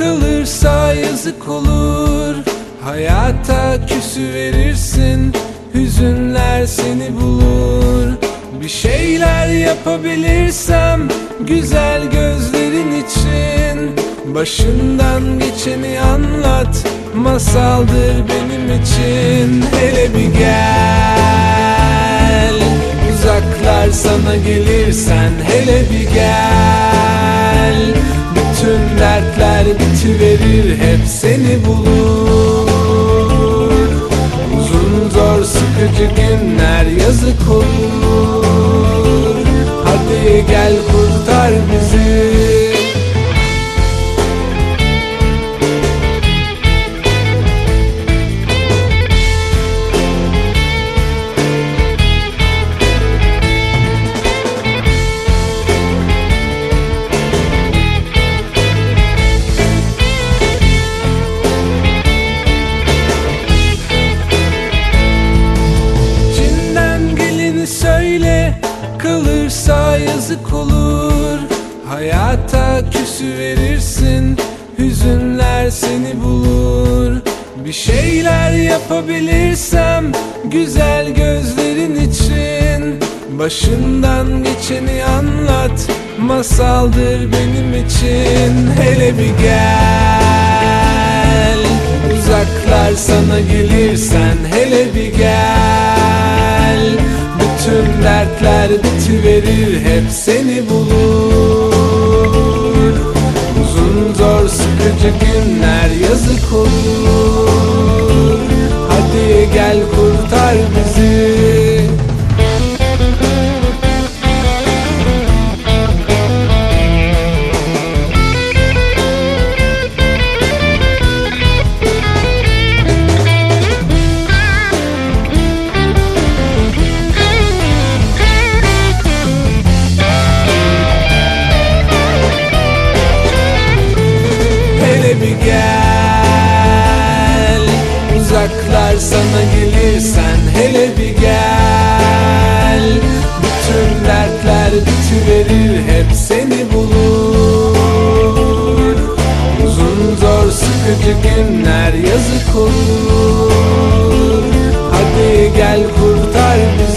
kalırsa yazık olur. Hayata küsü verirsin Hüzünler seni bulur. Bir şeyler yapabilirsem Güzel gözlerin için. Başından geçeni anlat Masaldır benim için. Hele bir gel Uzaklar sana gelirsen Hele bir gel. Bitiverir Hep seni bulur. Uzun zor sıkıcı günler yazık olur. Hadi gel kurtar Kalırsa yazık olur. Hayata küsü verirsin Hüzünler seni bulur. Bir şeyler yapabilirsem Güzel gözlerin için. Başından geçeni anlat Masaldır benim için. Hele bir gel Uzaklar sana gelirsen hele bir gel dertler bitiverir hep seni bulur. Uzun zor sıkıcı günler yazık olur. Hadi gel kurtar bizi Sana gelirsen hele bir gel. Bütün dertler bitiverir hep seni bulur. Uzun zor sıkıcı günler yazık olur. Hadi gel kurtar bizi